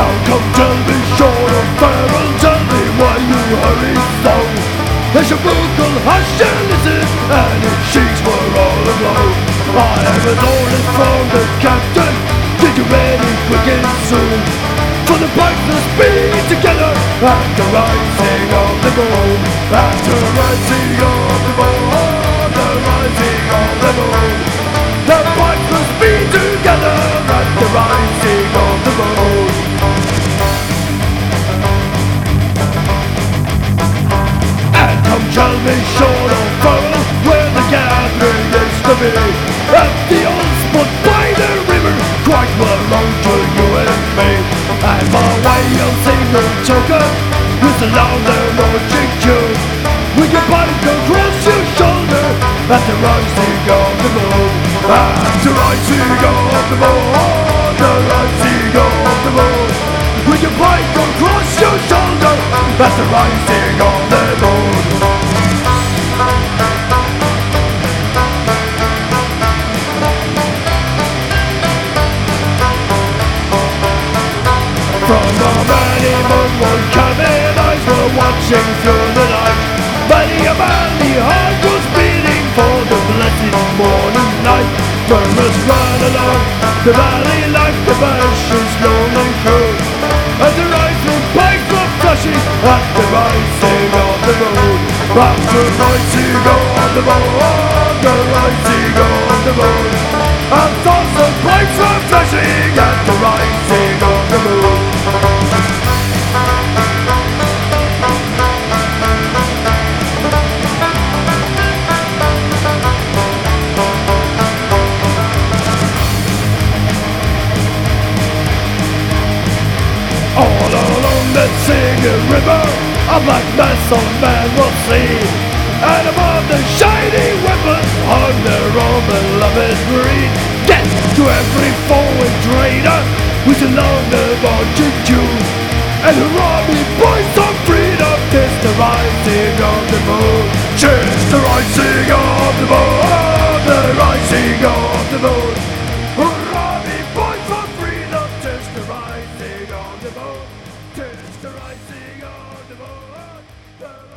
Now come tell me short of fire and tell me why you hurry so. As your vocal hush and listen and its cheeks were all aglow. I have an order from the captain, get you ready quick and soon? For the pirates, be together at the rising of the moon. After rising of the moon, the rising of the moon. The breakfast be together at the rising of be At the old spot by the river. Quite known to you and me. My way of single choker with a louder marching tune. With your bike across your shoulder at the rising of the moon. At the rising of the moon The rising of the moon. With your bike across your shoulder at the rising of the moon moonward cabin eyes were watching through the night. Many a manly heart was beating for the blessed morning light. Murmurs run along the valley like the bashes lonely through As the rising pipes were flashing at the rising of the moon. At the rising of the moon, the rising of the moon. And thoughts of pipes were flashing that singing river A black mass of man will see. And above the shining weapons Hung their own beloved breed Death to every and traitor Who's along the marching Jew And hurrah me boys of freedom Tis the rising of the moon the rising of the world.